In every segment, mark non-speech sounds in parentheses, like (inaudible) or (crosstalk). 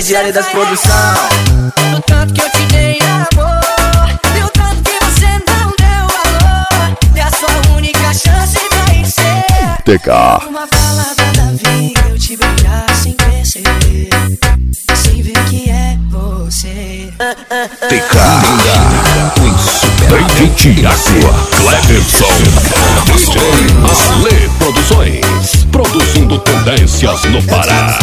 diária das produção. O tanto que eu te dei amor, e o tanto que você não deu valor. É a sua única chance pra ir ser. TK. Uma palavra da vida, eu te beijar sem perceber. Sem ver que é você. TK. DJ Tiago. Cleverson. DJ Ale Produções. Produzindo tendências no Pará.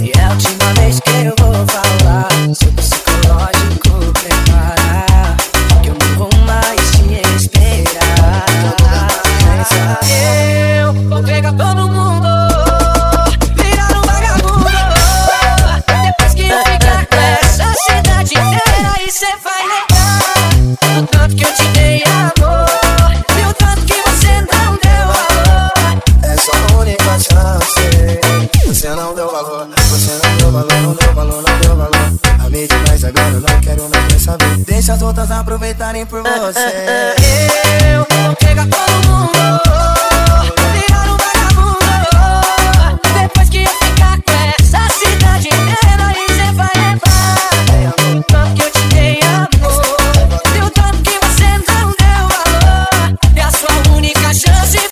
E é a última vez que eu vou falar. Seu psicológico prepara. Que eu não vou mais te esperar. Eu vou pegar todo mundo. Virar um Você não deu valor, você não deu valor, não deu valor, não deu valor. Amei demais agora, eu não quero mais saber. Deixa as outras aproveitarem por você. (laughs) Eu vou pegar